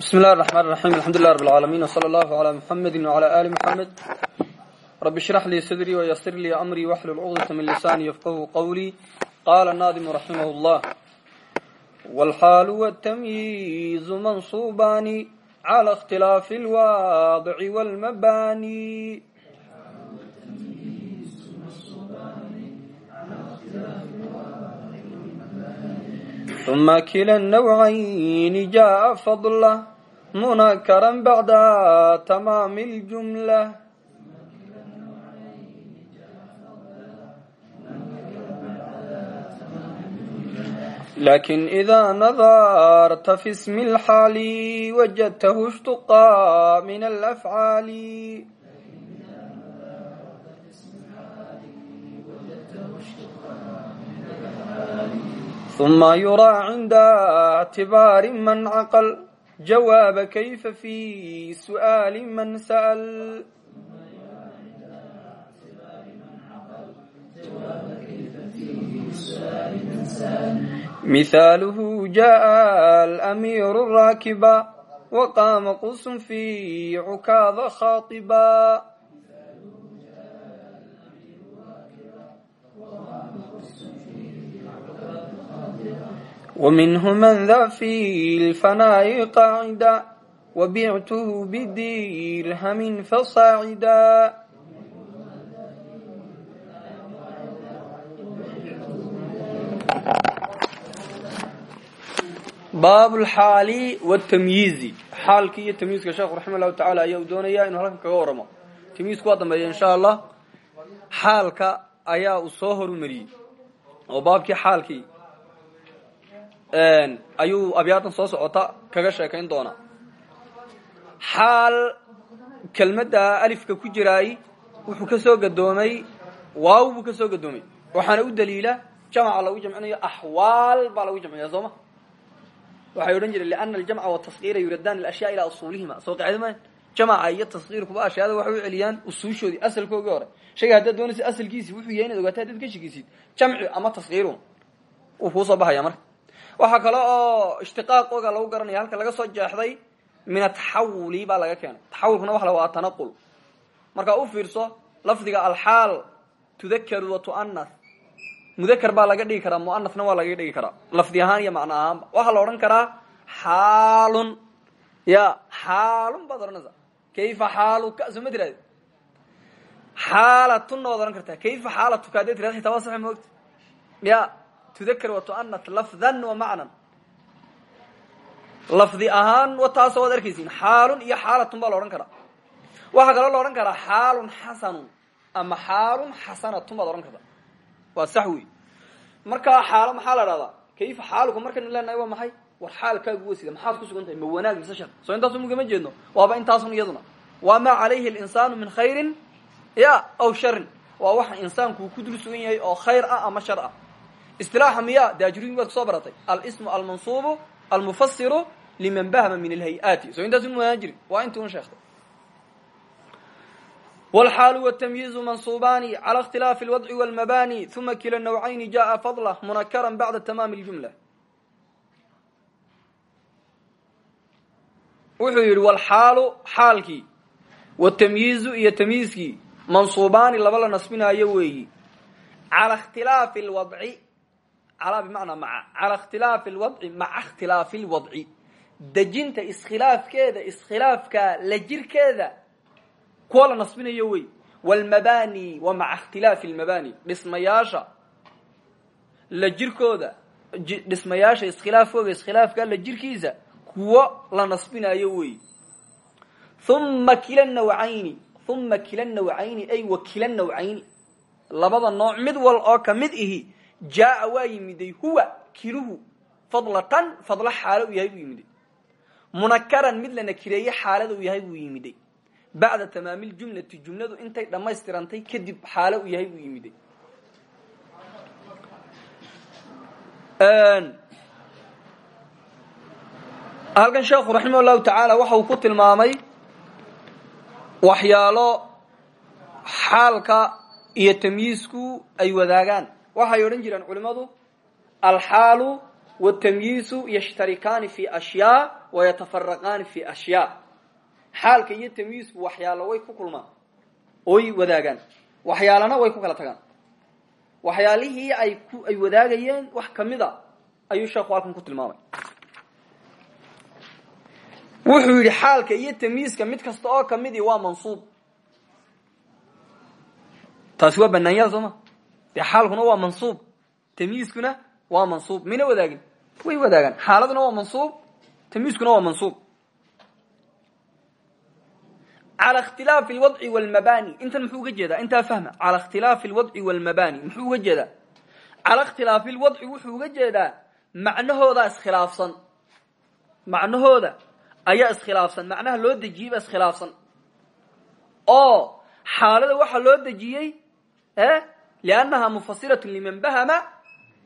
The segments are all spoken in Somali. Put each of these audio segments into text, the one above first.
بسم الله الرحمن الرحيم الحمد لله رب العالمين وصلى الله على محمد وعلى آل محمد رب اشرح لي صدري ويسر لي أمري واحلل عقدة من لساني يفقه قولي قال الناظم رحمه الله والحال والتمييز منصوبان على اختلاف الواضع والمباني ثم كلا النوعين جاء فضله منكرا بعد تمام الجملة لكن إذا نظرت في اسم الحال وجدته اشتقا من الأفعال ثم يرى عند اعتبار من عقل jawaaba kayfa fi su'aali man sa'al mihaaluhu jaءa alamiiru raakiba waqaama qusun fi cukaada khaaiba ومنه من ذا في الفناء قاعدا وبعته بديرهم فصاعدا baab lxaali wtamyiizi xaalkii iyo tamyiizka sheekhu raxima llahu tacaala ayaa uu doonaya inuu halkan kaga waramo tamyiizku waa dambeeya insha allah xaalka ayaa uu soo horumariyey oo baabkii xaalkii ayuu abyaadan soo socota kaga sheekayn doonaa xaal kelmadda alifka ku jiraay wuxuu ka soo gadoomay waaw buu ka soo gadoomay waxaana u daliila jamca lagu jamcinayo axwaal baa lagu jamciya soo ma? Waxay odhan jireen liana aljamca watasqiira yuradaan alashyaa ilaa usuulihima. Soo qacida ma? Jamca iyo tasqiirkuba ashyaada waxay u celiyaan usuushoodii asalkoogii hore. Shayga haddaad doonaysa asalkiisi wuxuu yahay inaad ogaato haddaad ka shekisid jamci ama tasqiirun. Wuu kuusoo baxaya marka waxaa kale oo ishtiqaaqooga lagu garanaya halka laga soo jeexday min ataxawuli baa laga keenay. Taxawulkuna waxa la waa tanaqul. Markaa u fiirso lafdiga alxaal tudakaru wa tu'anas mudakar baa laga dhigi karaa mu'anasna waa laga dhigi karaa. Lafdi ahaan iyo macno ahaanba. Waxaa la odhan karaa xaalun. Ya xaalun baad kayfa xaaluka? Soo ma tiraadi xaalatuna kayfa xaalatuka? Tirad xitaa waa sax moogta ya tudakar wa tu'anas lafdan wa macnan lafdi ahaan taasoo waad arkaysiin xaalun iyo xaalatun baa la odhan karaa. Waxaa kaloo la odhan karaa xaalun xasanun ama xaalun xasanatun baad odhan kartaa waa sax wey markaa xaalo maxaa la dhahdaa kayfa xaaluka markaynu leenahay waa maxay? War xaalkaagu wa sida maxaad ku sugan tahay? Ma wanaag mise shar soo intaasu mugama jeedno. Waaba intaasun iyaduna. Waa maa calayhi alinsaanu min khayrin ya aw sharin waa waxa insaanku ku dul sugan yahay oo khayr ah ama shar ah istilaaxa miya de ajruyin baad kusoo baratay alsmu almansuubu almufasiru liman bahma min alhay-aati soo intaasun muanaan jirin waa inti un sheektay wlxaal wtamyiizu mansuubaani cala اkhtilaafi اlwadci wاlmabani uma kila nawcayni jaءa fadlah munakara bacda tamaami اljumla wuxuu yidhi wlxaalu xaalkii wtamyiizu iyo tamyiizkii mansuubaani laba la nasbinaayo weeyi ala khtilaafi اlwadci l bmanaa maa ala khtilaafi lwadci maca khtilaafi lwadci dejinta iskhilaafkeeda iskhilaafka la jirkeeda kuwa la nasbinayo wey. Wlmabani wa maca ikhtilaafi lmabani dhismayaasha la jirkooda dhismayaasha iskhilaafkooda iskhilaafka la jirkiisa kuwo la nasbinayo wey. Uma kila nawcayni uma kila nawcayni ay wa kila nawcayni labada nooc mid wal oo ka mid ihi jaaa waa yimiday huwa kiluhu fadlatan fadlo xaalo u yahay buu yimiday. Munakaran mid la nakireeye xaalada u yahay buu yimiday. Bacda tamaami ljumlati jumladu intay dhammaystirantay kadib xaalo u yahay buu yimiday. Halkan sheekhu raximah llahu tacaala waxa uu ku tilmaamay waxyaalo xaalka iyo tamyiisku ay wadaagaan waxay odhan jireen culimmadu alxaalu wاtamyiisu yashtarikaani fi ashyaa wayatafaraqaani fi ashyaa. Xaalka iyo tamyiisku waxyaalo way ku kulmaan oy wadaagaan. Waxyaalana way ku kala tagaan. Waxyaalihii ay ay wadaagayeen wax kamida ayuu sheekhu halkan ku tilmaamay. Wuxuu yidhi xaalka iyo tamyiiska mid kasta oo kamidii waa mansuub. Taasi waa banaanyada soo ma dee xaalkuna waa mansuub. Tamyiiskuna waa mansuub. Mina wadaagin? Way wadaagaan. Xaaladuna waa mansuub. Tamyiiskuna waa mansuub. Cala ikhtilaafi alwadci walmabani. Intan muxuu uga jeedaa? Intaa fahma. Cala ikhtilaafi alwadci walmabani. Muxuu uga jeedaa? Cala ikhtilaafi alwadci wuxuu uga jeedaa macnahoodaa iskhilaafsan. Macnahooda ayaa iskhilaafsan. Macnaha loo dejiyey baa iskhilaafsan. Oo xaalada waxaa loo dejiyey liannaha mufasirat liman bahama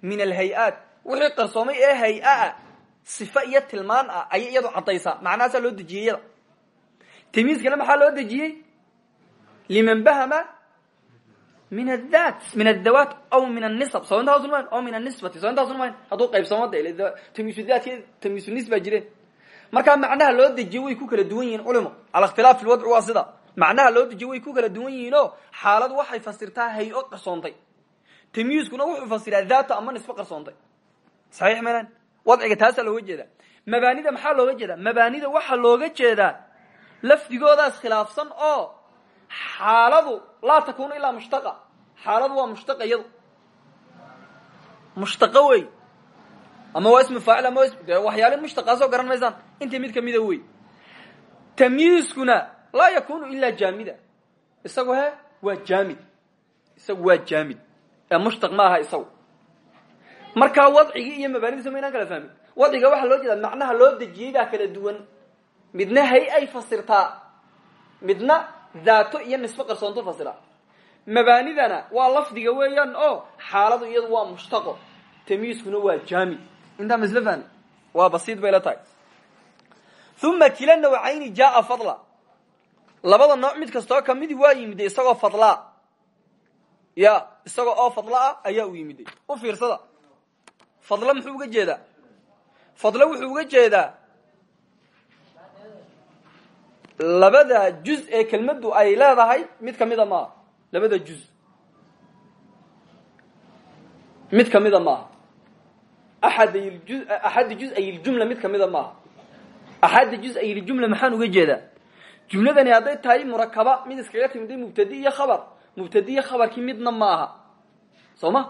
min alhay-aat wixii qarsoomay ee hay'aa sifa iyo tilmaan ah ayay iyadu caddaysaa macnahaasaa loo dejiyey iyada tamiiskana maxaa loo dejiyey liman bahama min adat min adawat aw min anisab soo intaasun mayn aw min anisbati soo intaasun mayn hadduu qaybsamo de tamiisudaadki tamiisunis baa jireen markaa macnaha loo dejiye way ku kala duwan yihiin culimo cala ikhtilaaf fi lwadci waa sida macnaha loo dejiye way ku kala duwan yihiin o xaalad waxay fasirtaa hay'o qarsoontay tamyiiskuna wuxuu fasiraa daata ama nisbe qarsoontay saxiix maynan wadciga taasaa looga jeedaa. Mabaanida maxaa looga jeedaa? Mabaanida waxaa looga jeedaa lafdigoodaas khilaafsan oo xaaladu laa takunu ilaa mushtaqa. Xaaladu waa mushtaqa iyadu. Mushtaqo wey. Ama waa ismu faacil ama waxyaali mushtaqaasoo garan maysaan. Intii mid kamida wey. Tamyiiskuna laa yakunu ilaa jaamida. Isagu he waa jaamid. Isagu waa jaamid. Ee mushtaq ma iyo mabaanidisa maynaan kala fahmin. Wadciga waxaa loo jeedaa macnaha loo dejiyey baa kala duwan. Midna hay ay fasirtaa. Midna daato iyo nisbo qarsoonto fasira mabaanidana waa lafdiga weeyaan oo xaaladu iyadu waa mushtaqo. Tamyiiskuna waa jaamid. Intaa fahmi waa basiid bay la tahay. Uma kila nawcayni jaaa fadla labada nooc mid kastoo kamidi waa yimiday isagoo fadlaa ya isagoo oo fadla ah ayaa u yimiday u fiirsada. Fadlo muxuu uga jeedaa? Fadlo wuxuu uga jeedaa? Labada juz ee kelmaddu ay leedahay mid kamida maaha labada juz. Mid kamida maaha axad axadda juz ayljumla mid kamida maaha axadda juz ayljumla maxaan uga jeedaa jumladani hadday tahay murakaba mid iskaga timiday mubtadi iyo khabar mubtadi iyo khabarkii midna ma aha soo ma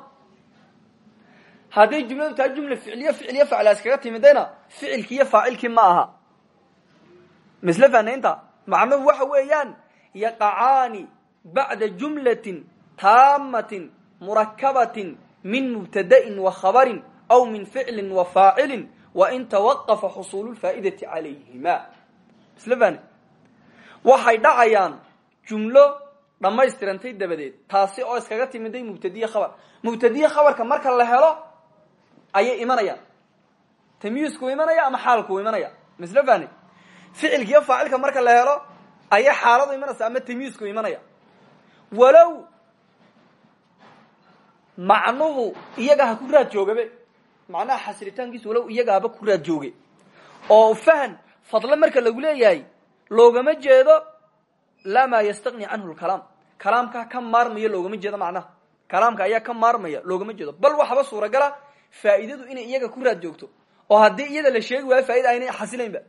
hadday jumladu tahay jumla ficliyo ficliyo facla iskaga timidayna ficilkii iyo faacilkii ma aha misle fanaynta macnuhu waxa weeyaan yaqacaani bacda jumlatin taamatin murakabatin min mubtada'in wa khabarin aw min ficlin wa faacilin wain tawaqafa xusuulu lfaa'idati calayhima misle fane waxay dhacayaan jumlo dhammaystirantay dabadeed. Taasi oo iskaga timiday mubtadiye khabar. Mubtadiye khabarka marka la helo ayay imanayaan. Tamyiisku imanaya ama xaalku imanaya? Misle fane ficilkiiyo faacilka marka la helo ayay xaaladu imanaysa ama tamyiisku imanaya? Walow macnuhu iyaga ha ku raad joogabe macnaha xasilitaankiisu walow iyagaaba ku raad jooge. Oo fahan fadlo marka lagu leeyahay loogama jeedo laa maa yastagni canhu lkalaam kalaamkaa ka maarmaya loogama jeedo macnaha kalaamka ayaa ka maarmaya loogama jeedo. Bal waxaba suuragala faa'iidadu inay iyaga ku raad joogto. Oo haddii iyada la sheegi waayo faa'ida aynay xasilaynba.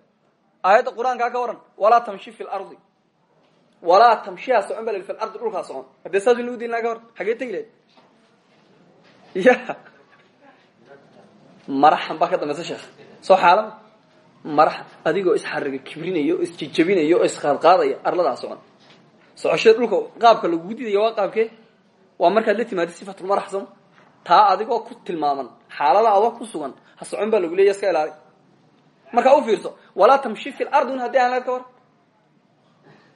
Aayadda qur'aankaa ka waran walaa tamshi fi lardi walaa tamshiha socon ba fi lardi dhulkaa socon. Haddee saas inagu diinaa ka waran xagee tegi lahayd ya maraxan baa ka dambaysa sheekh. Soo xaalama maraxan adigoo isxariga kibrinaya oo isjejabinaya oo isqaadqaadaya arladaa socon socoshee dhulka qaabka lagugu didaya waa qaabkee waa markaad la timaada sifatulmarax sama taa adigoo ku tilmaaman xaalada adoo ku sugan ha socon baa lagu leeya iska ilaali. Markaa u fiirso walaa tamshi fi lardun haddii aan ka war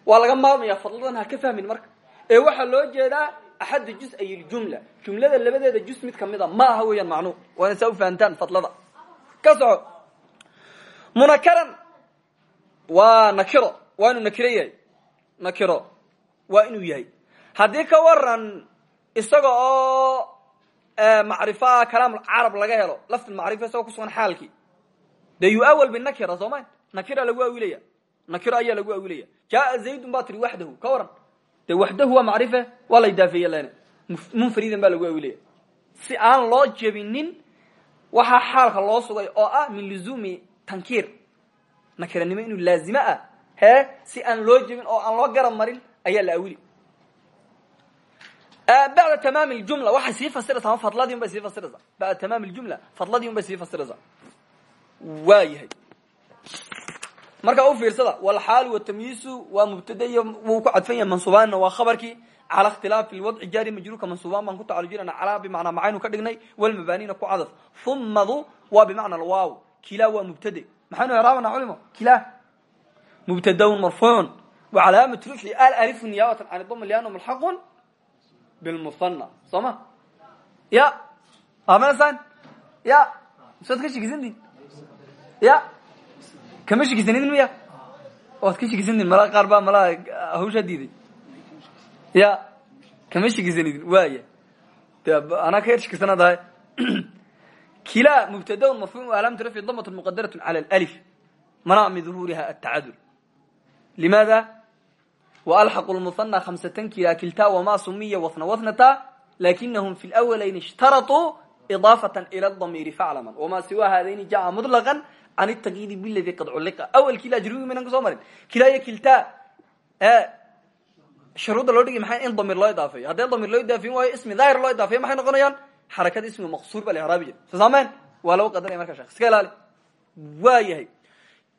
waa laga maarmaya fadladan ha ka fahmin marka. Ee waxaa loo jeedaa axadda juz ay ljumla jumlada labadeeda juz mid kamida ma aha weeyaan macnuu waa ina saa ufahantaan fadlada. Ka soco munakaran. Waa nakiro waa inuu nakiro yahay. Nakiro waa inuu yahay. Haddii ka waran isaga oo macrifaa kalaam carab laga helo lafdi macrifa isagoo kusugan xaalkii de yuawal binakira soo ma nakira lagu awilaya nakiro ayaa lagu awilaya jaaa zaydun baa tiri waxdahu ka waran dee waxdahu waa macrife waa la idaafeeye lene munfaridan baa lagu awilaya si aan loo jebinin waxaa xaalka loo sugay oo ah min luzumi tankiir. Nakiranimo inuu laazimo ah? Hee si aan loo jebin oo aan loo garab marin ayaa la awili bacda tamaam ljumla waxay sii fasiraysaa fadladii un bay sii fasiraysaa. Bacda tamaam ljumla fadladii un bay sii fasiraysaa. Waa yahay marka u fiirsada walxaalu watamyiisu waa mubtada iyo wuu ku cadfan yahay mansuubaanna waa khabarkii cala ikhtilaafi lwadci jaari majruurka mansuubaan baan ku tacalujinana calaa bimacnaa macaynu ka dhignay walmabaanina ku cadaf. Humadu waa bimacna alwaaw kilaa waa mubtade maxaynu heraabana culimo? Kilaa mubtadaun marfuucun. Wa calaamat rufci alalifu niyaabatan can dama liannahu mulxaqun bilmuhana soo ma? Ya. Amesan ya. Misaad ka shikisantiin ya. Kama shikisanidin miya? Waad ka shikisantiin malaa qaar baa malaa hawshaa diiday. Ya. Kama shikisanidin waaya de anaa ka yar shikisana dahay kila mubtadaun marfuuc alaamatu rafci damat muqadarat cala alif mana min duhuuriha atacadul limaada walxaqu lmuhana hamsatan kila kilta wama sumiya wahna wahnata lakinahum fi lawalayn ishtaraطuu idaafata ila damiiri faclaman wama siwa haadayni jaca muطlaqan can takyidi biladi qad culliqa awalkii la ajrubi maynan ka soo marin kilaa iyo kilta shuruudda loo dhigi maxay in damiir loo idaafeeyo haddii damiir loo idaafiyin waayo ismi daahir loo idaafiya maxay noqonayaan xarakada ismi maqsuur ba la hraabi jira soo saameen waa lagu qadanaya marka shek iska ilaali waa yahay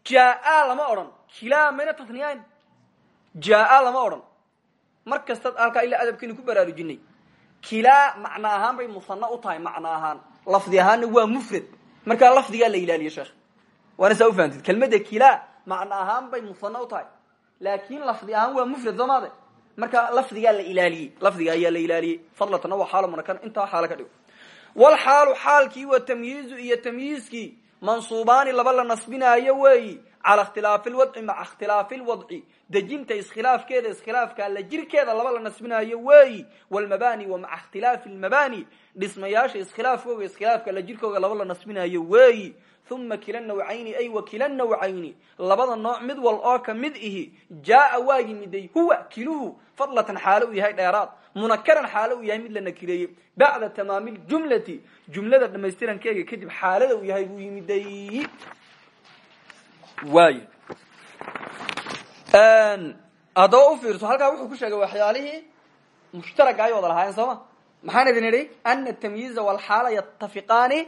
jaa lama odhan kilaa mayna tasniyayn jaa lama odhan mar kastaad halkaa ilaa adabkeeni ku baraarujinay kilaa macna ahaan bay musana u tahay macna ahaan lafdi ahaanna waa mufrad markaa lafdigaa la ilaaliye sheekh waana saa ufahamtid kelmadda kilaa macna ahaan bay musana u tahay laakin lafdi ahaan waa mufrad soo maade marka lafdigaa la ilaaliyey lafdiga ayaa la ilaaliyey fadlatana waa xaalo munakan intaa xaalo ka dhigo walxaalu xaalkii wa tamyiizu iyo tamyiizkii mansuubaani laba la nasbinaayo weeyi cala ikhtilaafi lwadci maca ikhtilaafi lwadci dejinta iskhilaafkeeda iskhilaafka la jirkeeda laba la nasbinaayo weeyi. Walmabani wa maca ikhtilaafi lmabani dhismayaasha iskhilaafkooga iskhilaafka la jirkooga laba la nasbinaayo weeyi. Uma kila nawcayni ay wa kila nawcayni. Labada nooc mid wal oo ka mid ihi. Jaaa waa yimiday huwa kiluhu fadlatan xaalo uu yahay dheeraad munakaran xaalo uu yahay mid la nakireeyey bacda tamaami ljumlati jumlada dhamaystirankeega kadib xaalada uu yahay buu yimiday. Waay. Haddaba u fiirso halkaa wuxuu ku sheegay waxyaalihii mushtaraka ay wada lahaayeen sooma maxaan idin idhi? Ana tamyiiza walxaala yatafiqaani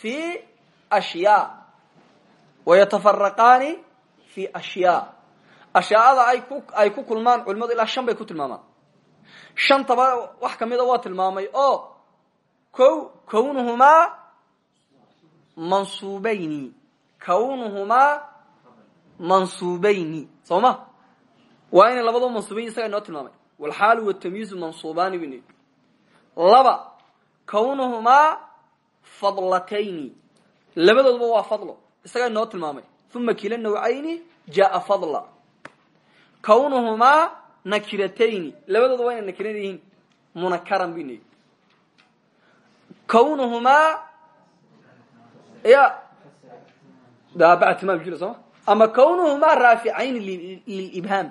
fi ashyaa. Wayatafaraqaani fi ashyaa. Ashyaada ay ku ay ku kulmaan culimadu ilaa shan bay ku tilmaamaan shantaba wax kamida waa tilmaamay oo ko kownuhumaa mansuubayni. Kownuhumaa mansuubayni. Soo ma waa inay labadaba mansuubayn isaga inoo tilmaamay. Walxaalu watamyiizu mansuubaani bin laba kownuhumaa fadlatayni. Labadooduba waa fadlo isagaa inoo tilmaamay. Uma kila nawcayni jaa fadla. Kownuhumaa nakiratayni labadooda waa inay nakiran yihiin munakaran bin kownuhumaa ya daabactimaam jira sooma ama kownuhumaa raaficayni lilibhaam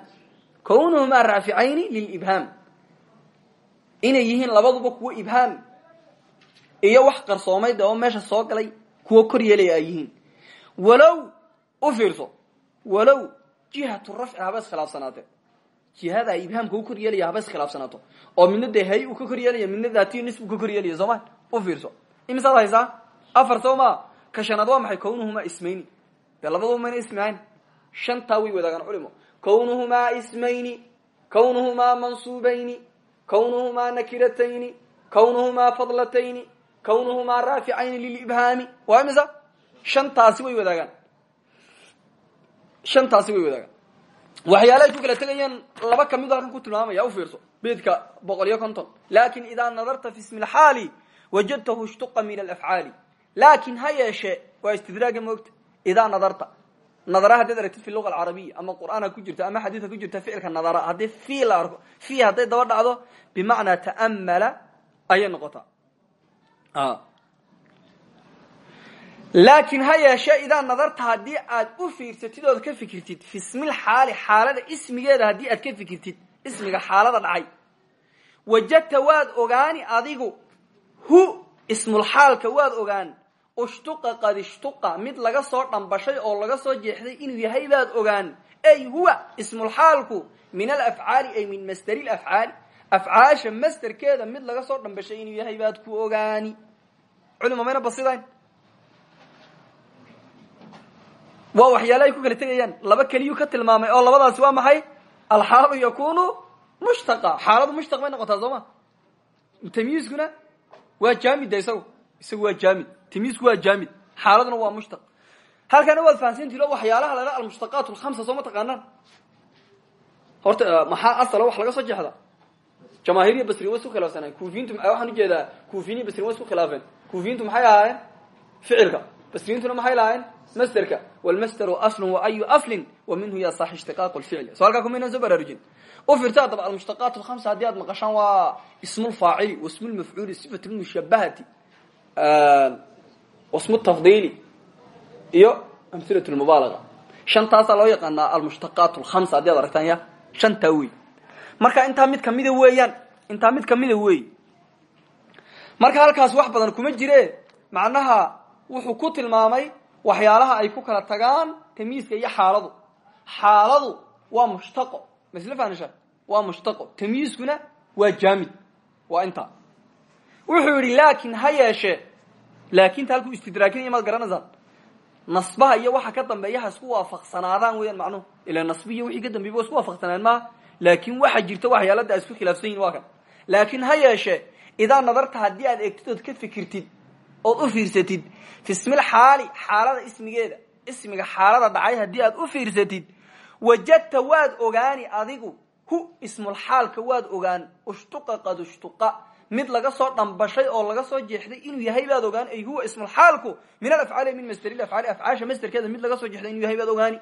kownuhumaa raaficayni lilibhaam inay yihiin labaduba kuwo ibhaam iyo wax qarsoomayd oo meesha soo galay kuwo kor yeelaya ay yihiin. Walow u fiirso. Walow jihatu rafci haba iskhilaafsanaatee jihada ay ibhaamka u kor yeelaya haba iskhilaafsanaato oo midna dee hay uu ka kor yeelaya midna daatiyo nis uu ka kor yeelaya sooma u fiirso. Imisaad haysaa afar soo maa ka shanaad waa maxay? Kownuhumaa ismayni. Dee labaduba mayna ismi ahayn shantaa way wadaagaan culimo kownuhumaa ismayni kownuhumaa mansuubayni kownuhumaa nakiratayni kownuhumaa fadlatayni kownuhumaa raaficayni lilibhaami waa imisa? Shantaasi way wadaagaan. Shantaasi way wadaagaan waxyaalahay ku kala tegayaan laba ka mid halkan ku tilmaamaya u fiirso beedka boqol iyo konton. Lakin idaa nadarta fi ismi lxaali wajadtahu ishtuqa min alafcaali. Laakin ha yeeshe waa istidraaga moogta idaa nadarta. Nadara haddaad aragtid fi luga alcarabiya ama qur'aan ku jirto ama xadiis ha ku jirta ficilka nadara haddii fi la arko fi hadday daba dhacdo bimacnaa ta'amala ayay noqotaa laakiin ha yeeshe idaa nadarta haddii aad u fiirsatid ood ka fikirtid fi ismil xaali xaalada ismigeeda haddii aad ka fikirtid ismiga xaalada dhacay. Wajadta waad ogaani adigu hu ismulxaalka waad ogaan. Ushtuqa qad ishtuqa mid laga soo dhambashay oo laga soo jeexday inuu yahay baad ogaan. Ay huwa ismulxaalku min alafcaali ay min masdari lafcaali afcaasha masderkeeda mid laga soo dhambashay inuu yahay baad ku ogaani. Culima mayna basidayn waa waxyaale ay ku kala tegayaan. Laba keliyuu ka tilmaamay oo labadaasi waa maxay? Alxaalu yakunu mushtaqa. Xaaladu mushtaq bay noqotaa soo ma tamyiiskuna waa jaamid de isagu. Isagu waa jaamid. Tamyiisku waa jaamid. Xaaladuna waa mushtaq. Halkana waad fahansantihin o waxyaalaha la dhaha almushtaqaat lhamsa soo ma taqaanaan. Horta maxaa asala wax laga soo jeexda jamahir iyo basri way isku khilaafsanaayen kufiyiintu waxaan u jeedaa kufiyin iyo basrin way isku khilaafeen. Kufiyiintu maxay ahaayeen? Ficilka. Basriyiintuna maxay lahaayeen masderka wlmasderu aslun wa ayu aslin wa minhu yasax ishtiqaaq lficli so halkaa kumaynan soo baraarujin u fiirta adaba almushtaqaat lhamsa haddii aad maqashaan waa ismu lfaacili wasmu lmafcuuli sifat lmushabahati wasmu tafdiili iyo amhilat lmubaalaga shantaasaa loo yaqaanaa almushtaqaat lhamsa haddii ad aragtaan ya shantaa wey marka intaa mid kamida weeyaan intaa mid kamida wey marka halkaas wax badan kuma jire macnaha wuxuu ku tilmaamay waxyaalaha ay ku kala tagaan tamyiiska iyo xaaladu. Xaaladu waa mushtaqo. Masle fanisha waa mushtaqo. Tamyiiskuna waa jaamid waa intaa wuxuu yidhi laakin ha yeeshe laakinta halkuu istidraakinaya maad nasbaha iyo waxa ka dambeeya ha isku waafaqsanaadaan weeyaan macnuhu. Ila nasbihiyo wixii ka dambeeyba wa isku waafaqsanaan maaha laakin waxa jirta waxyaalada ay isku khilaafsan yihiin waa kan. Laakin ha yeeshe idaa nadarta haddii aad egtid ood ka fikirtid ood u fiirsatid fi ismil xaali xaalada ismigeeda ismiga xaalada dhacay haddii aad u fiirsatid wajadta waad ogaani adigu hu ismulxaalka waad ogaan ushtuqa qad ushtuqa mid laga soo dhambashay oo laga soo jeexday inuu yahay baad ogaan ay huwa ismulxaalku min alafcaali min masderi afcaali afcaasha masderkeeda mid laga soo jeexday inuu yahay baad ogaani.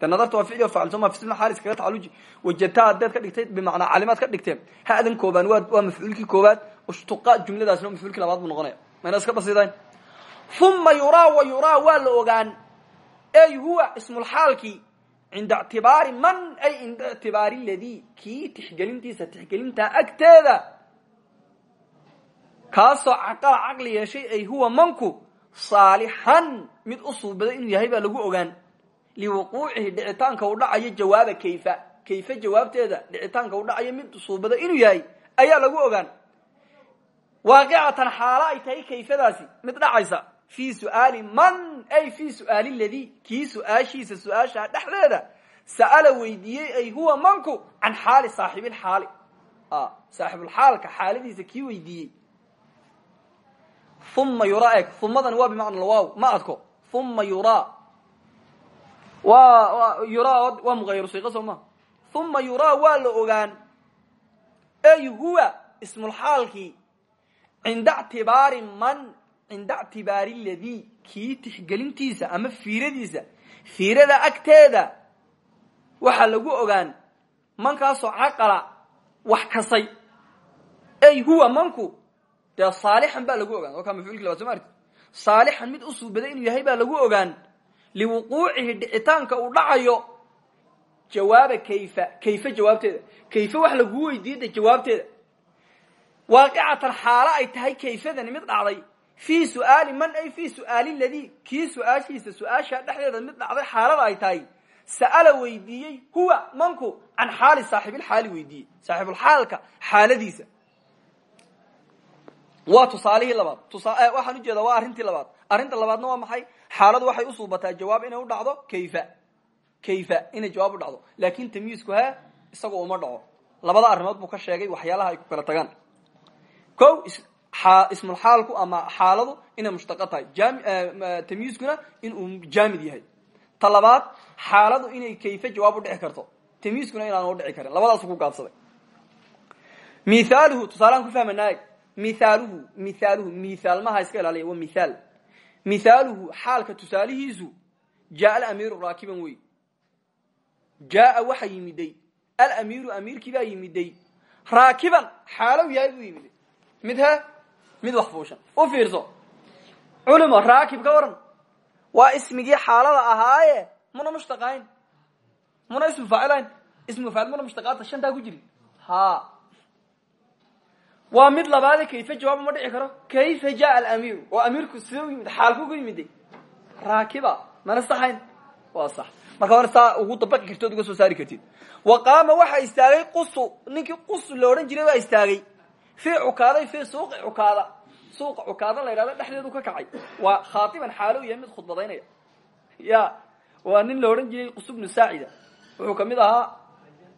De nadarta waa ficli facil soma fi ismil xaal iskaga tacaluji wajadta haddaad ka dhigtay bimacnaa calimaad ka dhigteen ha-dan koobaan waa mafcuulkii koobaad ushtuqa jumladaasna mafcuulkii labaad buu noqonaya mayna iska basidayn uma yuraa wa yuraa waa la ogaan. Ay huwa ismulxaalkii cinda ictibaari man? Ay cinda ictibaari ladii kii tixgelintiisa tixgelintaa agteeda. Kaasoo caqala caqli yeeshay ay huwa manku saalixan mid u suubada inuu yahay baa lagu ogaan. Liwuquucihi dhicitaanka u dhacayo jawaaba kayfa. Kayfe jawaabteeda dhicitaanka u dhacayo mid suubada inuu yahay ayaa lagu ogaan waaqicatan xaalo ay tahay kayfadaasi mid dhacaysa fii su'aali man ay fii su'aali ladii kii su'aashiisa su'aashaa dhexdeeda sa'ala weydiiyey ay huwa manku can xaali saaxibilxaali saaxibulxaalka xaaladiisa kii weydiiyey uma yuraa eg umadani waa bimacna lwaaw ma adko uma yuraa wa yuraa waa muqayar siiqa soo ma uma yuraa waa la ogaan ay huwa ismulxaalkii cinda ctibaari man cinda ctibaari ladii kii tixgelintiisa ama fiiradiisa fiirada agteeda waxaa lagu ogaan mankaasoo caqala wax kasay ay huwa manku dee saalixan baa lagu ogaan wakaa mafcuulki labaad soo ma arti saalixan mid u suubaday inuu yahay baa lagu ogaan liwuquucihi dhicitaanka uu dhacayo jawaaba kayfa kayfe jawaabteeda kayfe wax laguu weydiiyey de jawaabteeda waaqicatan xaalo ay tahay kayfadani mid dhacday. Fii su'aali man ay fii su'aali ladii kii su'aashiisa su'aasha dhexdeeda mid dhacday xaalada ay tahay. Sa'ala weydiiyey huwa manku can xaali saaxibilxaali weydiiyey saaxibulxaalka xaaladiisa. Waa tusaalihii labaad. Waxaan u jeedaa waa arrintii labaad. Arrinta labaadna waa maxay? Xaaladu waxay usuubataa jawaab inay u dhacdo kayfa. Kayfa inay jawaab u dhacdo. Laakin tamyiisku he isaga uma dhaco. Labada arrimood buu ka sheegay waxyaalaha ay ku kala tagaan ko ismulxaalku ama xaaladu inay mushtaqo tahay. Tamyiiskuna inuu jaamid yahay. Ta labaad xaaladu inay kayfe jawaab u dhici karto. Tamyiiskuna inaanu udhici karin. Labadaasu ku gaabsaday. Mithaaluhu tusaaleaan ku fahmanaag mithaaluhu mithaaluhu mithaal maha iska ilaaliya waa mithaal. Mithaaluhu xaalka tusaalihiisu jaa alamiiru raakiban wey jaaa waxa yimiday. Alamiiru amiirkii baa yimiday. Raakiban xaalow yahay buu yimiday mid he mid wax fuushan. U fiirso. Culimo raakib ka waran. Waa ismigii xaalada ahaaye muna mushtaqayn. Muna ismu faacilayn ismiga faacil muna mushtaqaata shantaa ku jiri ha waa mid labaade kayfa jawaab ma dhici karo. Kayfa jaa alamiiru oo amiirku sidee u yimid xaalku ku yimide raakiba mana saxayn. Waa sax. Marka waana ugu dabaqi karti uga soo saari kartid. Wa qaama waxaa istaagay qusu. Ninkii qusu la odhan jiray baa istaagay fii cukaaday fii suuqi cukaada suuqa cukaada la yidhahdo dhexdeedu ka kacay waa khaatiban xaalo yahay mid khudbadaynaya ya waa nin la odhan jiray qus bnu saacida wuxuu ka mid ahaa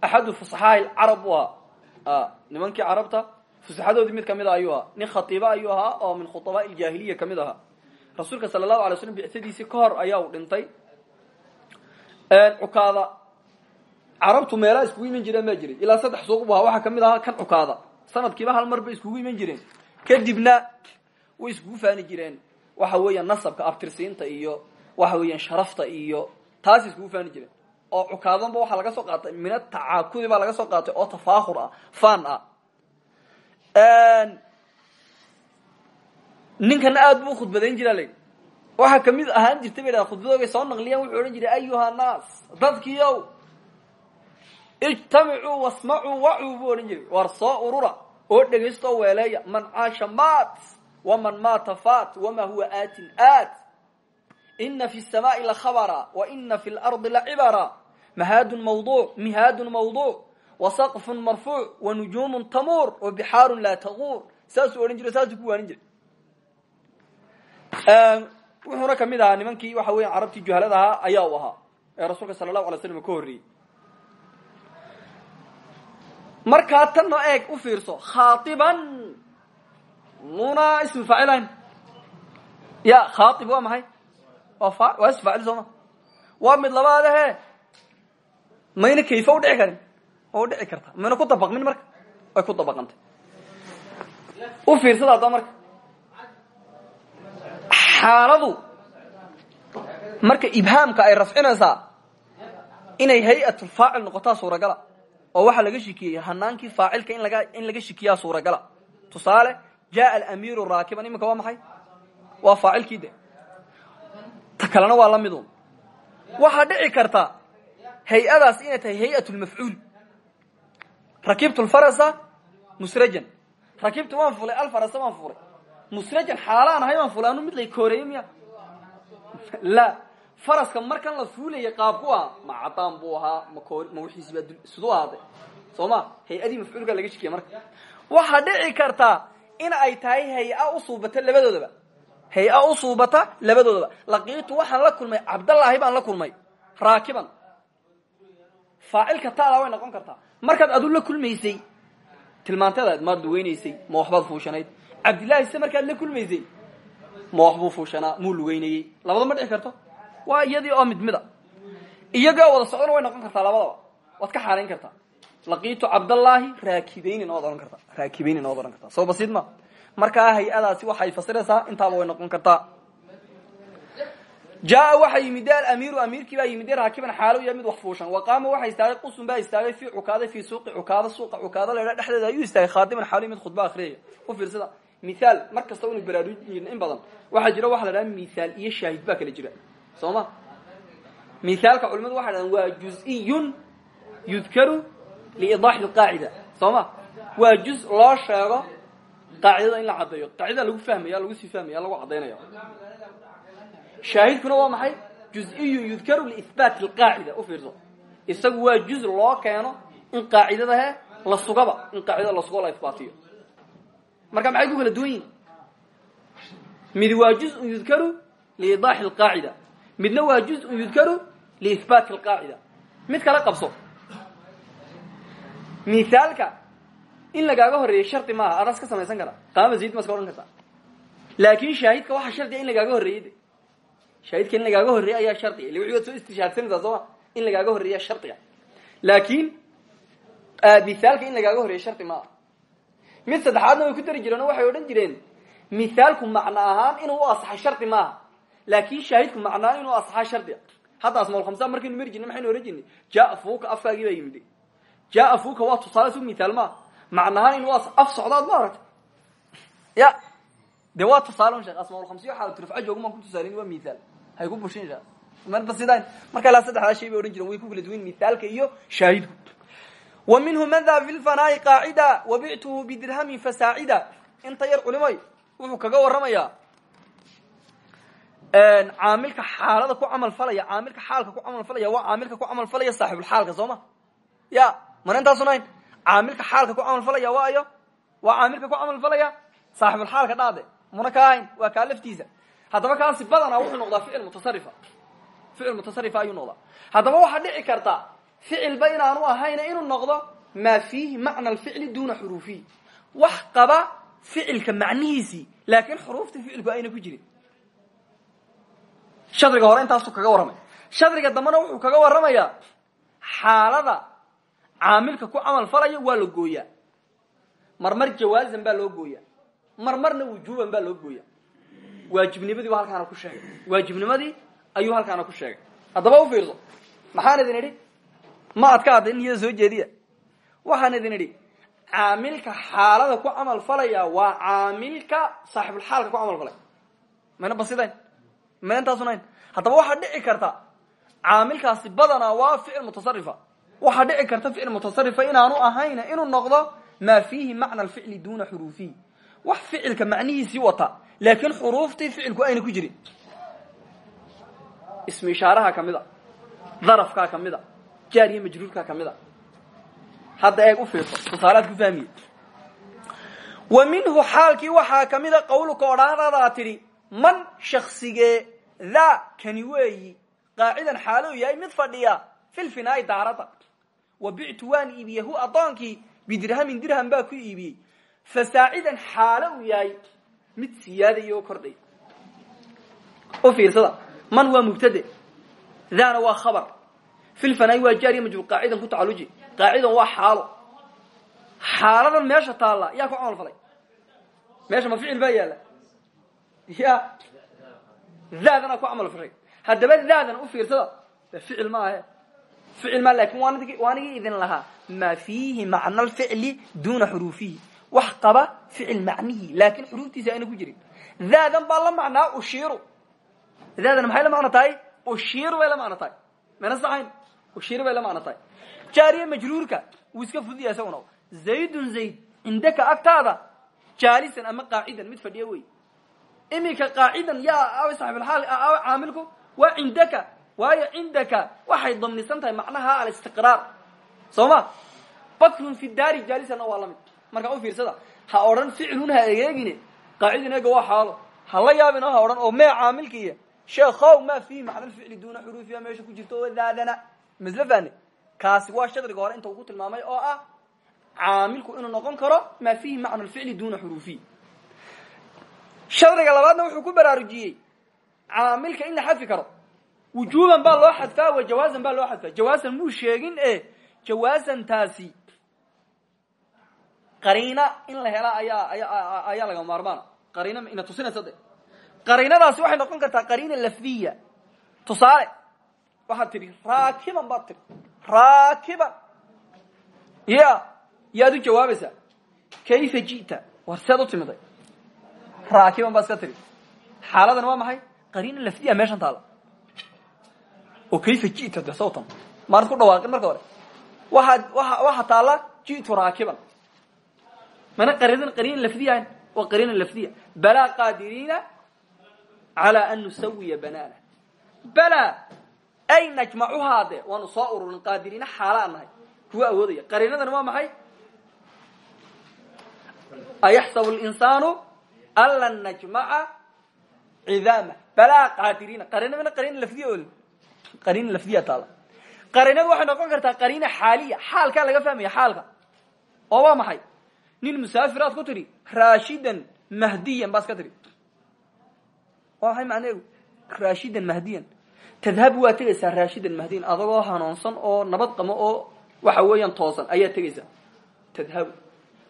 axadu fusaxaahi carab buu ahaa nimankii carabta fusaxadoodii mid ka mid a ayuu ahaa nin khatiiba ayuu ahaa oo min khutabaa iljaahiliya ka mid ahaa rasuulka sala allahu alay slam bicadiisii ka hor ayaa u dhintay cukaada carabtu meelaa iskugu iman jireen baa jiray ilaa saddex suuq bu ahaa waxaa ka mid ahaa kan cukaada sanadkiiba hal mar bay iskugu iman jireen. Kadibna way iskugu faani jireen. Waxa weeyaan nasabka abtirsiinta iyo waxa weeyaan sharafta iyo taas iskugu faani jireen. Oo cukaadanba waxaa laga soo qaatay min atacaakudi baa laga soo qaatay oo tafaakhur ah fan ah. Ninkana aad buu khudbadayn jira la waxaa ka mid ahaan jirtay bay dhaha khudbadoogay soo naqliyaan wuxuu odhan jiray ayuha naas dadkiiow ijtamicuu wasmacuu wacuu buu urura oo dhegaystooo weeleeya. Man caasha maat waman maata faat wamaa huwa aatin aat ina fi samaai lakhabara wa ina fi lardi lacibara mahaadun mawduuc mihaadun mawduuc wa saqfun marfuuc wa nujuumun tamuur wa bixaarun laa taquur. Saasuu odhan jiro saasuu ku waanin jiray. Wuxuuna nimankii waxa weya carabtii juhalad ayaa u ee rasuulka sala allahu alay slam markaa tanno eeg u fiirso khaaiban muna ismu faacilayn ya khaaib waa maxay? Waa ismu faacil sooma. Waa mid labaadahe mayna kayfa udhici karin? Oo udhici karta. Mayna ku dabaqmin marka? Way ku dabaqantay. U fiirsada hadda marka. Xaaladu marka ibhaamka ay rafcinaysaa inay hay'atulfaacil noqotaa suuragala oo waxaa laga shikiyey hanaankii faacilka in laga shikiyaa suuragala. Tusaale jaa alamiiru raakiban iminka waa maxay? Waa faacilkii de. Ta waa la midun dhici karta hay'adaas inay tahay hay'at lmafcuul rakibtu lfarasa musrajan. Rakibtu waan fulay alfarasa waan fulay musrajan ahay waan fulay anu mid lay kooreeye miya? La faraska markan la fuulayay qaabku ah ma cadaan buu ahaa ma koor ma wixiisi baa siduu ahaaday soo ma hay'adii laga shikiya marka. Waxaa dhici karta in ay tahay hay'a usuubata labadoodaba hay'a usuubata labadoodaba laqiitu waxaan la kulmay cabdallaahi baan la kulmay raakiban. Faacilka taada way noqon kartaa. Markaad adu la kulmaysay tilmaanteedaad maad lugeynaysay ma waxbaad fuushanayd. Cabdillahi se markaad la kulmaysay ma waxbuu fuushanaa muu lugeynayey ma dhici karto waa iyadii oo mid iyagoo wada socdona way noqon kartaa labadaba. Waad ka xaalayn kartaa. Laqiitu cabdallaahi raakibaynina waad ohan kartaa. Raakibaynina waad ohan kartaa. Soo basiid ma markaa waxay fasiraysaa intaaba way noqon kartaa. Jaa waxaa yimide alamiiru amiirkii baa yimide raakiban xaalo ya mid wax fuushan. Wa qaama waxaa istaagay qusun baa istaagay fii cukaada fii suuqi cukaada suuqa cukaada laydha dhexdeeda ayuu istaagay khaadiman xaalo mid khudba akriyaya u fiirsada mithaal mar kasta baraarujin in badan waxaa jira waxa la dhaha mithaal iyo shaahid baa kala jira soo ma? Mithaalka culimadu waxay dhahdaan waa juz-iyun yudkaru liidaaxi lqaacida. Soo ma? Waa juz loo sheego qaacidada in la caddeeyo. Qaacidada lagu fahmaya lagu sii fahmaya lagu caddaynaya shaahidkuna waa maxay? Juz-iyun yudkaru liihbaati alqaacida u fiirso. Isagu waa juz loo keeno in qaacidadahe la sugaba in qaacidada la sugo la ihbaatiyo marka maxay ku kala duwan yihiin mid waa juz-un yudkaru liidaaxi alqaacida midna waa juz-un yudkaru liihbaati alqaacida. Mid kala qabso. Mithaalka in lagaaga horreeyey shardi maaha adaas ka samaysan kara. Qaama zayd maska odhan kartaa. Laakin shaahidka waxaa shardiga in lagaaga horreeyey shaahidka in lagaaga horreeyey ayaa shardiga ille wixi soo istishaadsanaysaa sooma in lagaaga horreeya shardiga laakin mithaalka in lagaaga horreeyey shardi maaha. Mid saddexaadna ku dari jireen oo waxay odhan jireen mithaalku macno ahaan inuu u asaxay shardi maaha laakin shaahidku macno ahaan inuu asaxaa shardiga hadda asmaul khamsa markaynu mari jirnay maxaynu ohan jirnay? Jaa fuuka afkaagii baa yimid. Jaa fuuka waa tusaale sug mithaal maaha macnahaan inuu af socdaad ma aragta? Ya de waa tusaale shek asmaul khamsiyo xaalat rifca joogumaan ku tusaalin waa mithaal hay ku bushinaysaa marba sidan marka ilaa saddexdaa shay bay odhan jireen way ku kala duwan mithaalka iyo shaahidku wa minhu man daa fi lfanaa'i qaacida wa bictuhu bidirhamin fasaacida inta yar culimoy wuxuu kaga warramayaa caamilka xaalada ku camal falaya caamilka xaalka ku camal falaya waa caamilka ku camal falaya saaxibulxaalka soo ma? Ya mana intaasunhayn caamilka xaalka ku camal falaya waa ayo waa caamilka ku camal falaya saaxibulxaalka dhaade. Muna ka ahayn waa kaa laftiisa. Haddaba kaasi badanaa wuxuu noqdaa ficil mutasarifa. Ficil mutasarifa ayuu noqdaa. Haddaba waxaa dhici karta ficilba inaanu ahayna inuu noqdo maa fiihi macna alficli duna xuruufihi wax qaba ficilka macnihiisii laakiin xuruufta ficilku ayna ku jirin shadriga hore intaasuu kaga warramay shadriga dambena wuxuu kaga warramayaa xaalada caamilka ku camal falaya waa la gooyaa. Marmar jawaazan baa loo gooya marmarna wujuban baa loo gooya waajibnimadii bu halkaana ku sheegay. Waajibnimadii ayuu halkaana ku sheegay. Haddaba u fiirso maxaan idin idhi? Ma adka adda in iyada soo jeediya. Waxaan idin idhi caamilka xaalada ku camal falaya waa caamilka saaxibulxaalka ku camal falay. Mayna basidayn mayna intaasunayn haddaba waxaa dhici karta caamilkaasi badanaa waa ficil mutasarifa waxaa dhici karta ficil mutasarifa inaanu ahayna inuu noqdo maa fiihi macna alficli duna xuruufihi wax ficilka macnihiisii wata laakiin xuruuftii ficilku ayna ku jirin. Ismi ishaaraha ka mid a darafkaa ka mid a jaar iyo majruurkaa ka mid a hadda eeg u fiirso tusaalaad ku fahmiye wa minhu xaalkii waxaa ka mid a qawluka odhaahdadaa tidhi man shaksigee daa kani weeyi qaacidan xaalou yahay mid fadhiya filfinaa'i daaradda wa bictu waan iibiyey hu addoonkii bidirhamin dirham baa ku iibiyey. Fasaacidan xaalo uu yahay mid siyaadaya oo kordhay. U fiirsada man waa mubtade daana waa khabar. Filfanaa'i waa jaariya majruur qaacidan ku tacaluji qaacidan waa xaalo. Xaaladan meesha taalla yaa ku camal falay. Meesha ma ficil baa yaalla ya daadana ku camal fashay haddaba daadan u fiirsada de ficil ma ahe. Ficil ma laakiin waanigii idin lahaa. Maa fiihi macna alficli duna xuruufihi. Wax qaba ficil macnihi laakin xuruuftiisa ayna ku jirin. Daadan baa la macnaa ushiiru daadan maxay la macno tahay? Ushiiru bay la macno tahay. Mayna saxayn? Ushiiru bay la macno tahay. Jaariya majruurka wuu iska fudiya isaguna. Zaydun zayd cindaka agtaada jaalisan ama qaacidan mid fadhiya wey iminka qaacidan yaa aw caamilku waa cindaka waayo cindaka waxay damnisan tahay macnaha alistiqraar. Soo ma? Batlun fi daari jaalisanna waa la mid markaa u fiirsada ha odhan ficilun ha egeegine qaacidin eega waa xaalo. Ha la yaabin oo ha odhan oo mee caamilkiiya sheekhow maa fiihi macna alficli duuna xuruufiya meesha ku jirto oo daadana. Masla fahne kaasi waa shadriga hore inta uu ku tilmaamay oo ah caamilku inuu noqon karo maa fiihi macna alficli duuna xuruufiy shadriga labaadna wuxuu ku baraarujiyey caamilka in la xadfi karo. Wujuuban baa loo xadfaa wa jawaazan baa loo xadfaa. Jawaasan muu sheegin e jawaasantaasi qariina in la helaa ayaa ayaa ayaa laga maarmaana qariina ina tusinaysa de. Qariinadaasi waxay noqon kartaa qariina lafdiya. Tusaale waxaad tidhi raakiban baad tidhi. Raakiban. Ya yaad u jawaabaysaa kayfa ji'ta? War seed u timiday raakiban baad iska tidhi xaaladan waa maxay? Qariina lafdiya meeshan taala. Oo kayfa ji'ta de sawtan? Maanad ku dhawaaqin marka hore. Waaad waa waxaa taala ji'tu raakiban. Mana qariinan qariina lafdiyahan waa qariina lafdiya balaa qaadiriina calaa an nusawiya banaana. Balaa ay najmacuhaa de waanu soo ururin qaadiriina xaalaan nahay. Kuwa awoodaya. Qariinadan waa maxay? Ayaxsabu linsaanu an lan najmaca cidaama balaa qaadiriina qariinadana qariina lafdiya ol qariina lafdiya taala qariinadu waxay noqon kartaa qariina xaaliya xaalkaa laga fahmaya xaalka oo waa maxay nin musaafiraad ku tidhi raashidan mahdiyan baa iska tidhi waa maxay macneegu raashidan mahdiyan tadhabu waa tegaysaa raashidan mahdiyan adagoo hanuunsan oo nabad qamo oo waxa weeyaan toosan ayaa tegaysaa tadhabu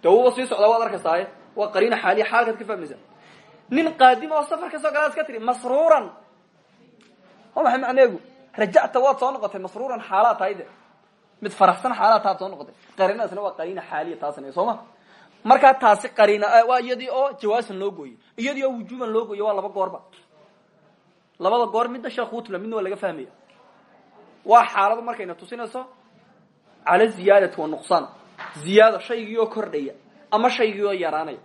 de wuba sii socdaa waad arkaysaay waa qariina xaaliya xaalkaad ka fahmaysaa nin qaadim oo safar ka soo galaa iska tidhi masruuran. Waa maxay macneegu? Rajacta waad soo noqotay masruuran xaalaa mid faraxsan xaalaa taad soo noqotay. Qariinadaasna waa qariina xaaliya taasna soo ma? Taasi qariina waa iyadii oo jawaasan loo gooyey iyadii oo wujuuban loo gooyey waa laba goorba labada goor midna sheekh uu tila midna waa laga fahmaya. Waa xaalado markayna tusinayso cala ziyaadati wa nuqsaan. Ziyaado shaygii oo kordhaya ama shaygii oo yaraanaya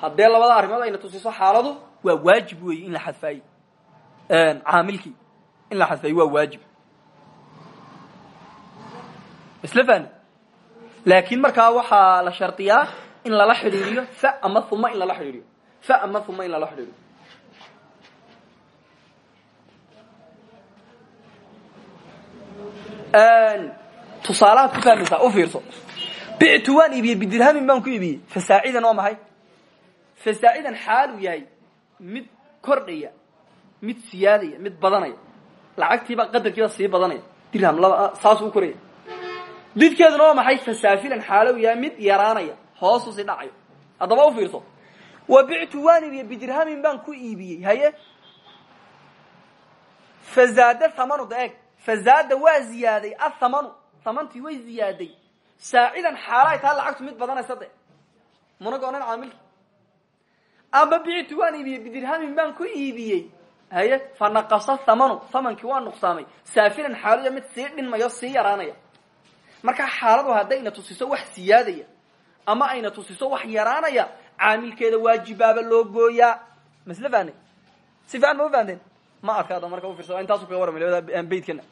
haddee labada arrimood ayna tusiso xaaladu waa waajib weeye in la xadfaayo. Caamilkii in la xadfaayo waa waajib. Isla fahmi? Laakiin markaa waxaa la shardiyaa in lala xidhiiriyo fa ama uma in lala xidhiiriyo fa ama uma in lala xidhiiriyo tusaalahaad ku fahmaysaa u fiirso bictu waan iibiyey bidirhamin baan ku iibiyey fasaacidan waa maxay? Fasaacidan xaaluu yahay mid kordhaya mid siyaadaya mid badanaya. Lacagtiiba qadarkiiba sii badanaya. Dirham laba saasuu koraya didkeeduna waa maxay? Fasaafilan xaalow yahay mid yaraanaya hoosu si dhacayo. Haddaba u fiirso. Wa bictu waan iibiyey bidirhamin baan ku iibiyey haye? Fazaada thamanu da eeg fazaada waa ziyaaday athamanu thamantii way ziyaaday saacidan xaalaay taa lacagtu mid badanaysa de goonan caamilki ama bictu waan iibiyey bidirhamin baan ku iibiyey. Haye fa naqasa thamanu thamankii waa nuqsaamay. Saafilan xaaloya mid sii dhinmayo sii yaraanaya. Markaa xaaladu haddayna tusiso wax siyaadaya ama ayna tusiso wax yaraanaya caamilkeeda waajibaaba loo gooyaa. Masle fahne si fiican ma u fahanteen? Ma adkaada marka ufiirsa intaasu kaga warramay labada beydkana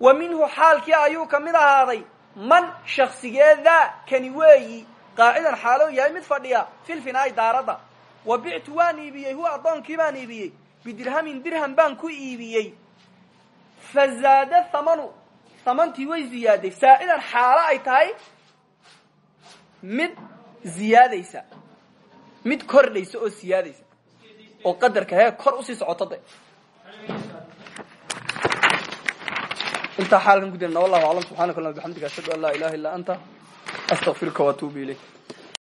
wa minhu xaalkii ayuu ka mid ahaaday man shaksigeeda kani weeyi qaacidan xaalow yahay mid fadhiya filfinaai daaradda wa bictu waan iibiyey huwa addoonkii baan iibiyey. Bidirhamin dirham baan ku iibiyey. Fazaada thamanu thamantii way ziyaaday saacidan xaalo ay tahay mid ziyaadaysa mid kordhaysa oo siyaadaysa oo qadarka hee kor u sii socoto intaa xaalkan ku dirna wallahu aclam subxaanaka allahuma bixamdika ashhadu an laa ilaha illa anta astaqfiruka waatuubu ilayk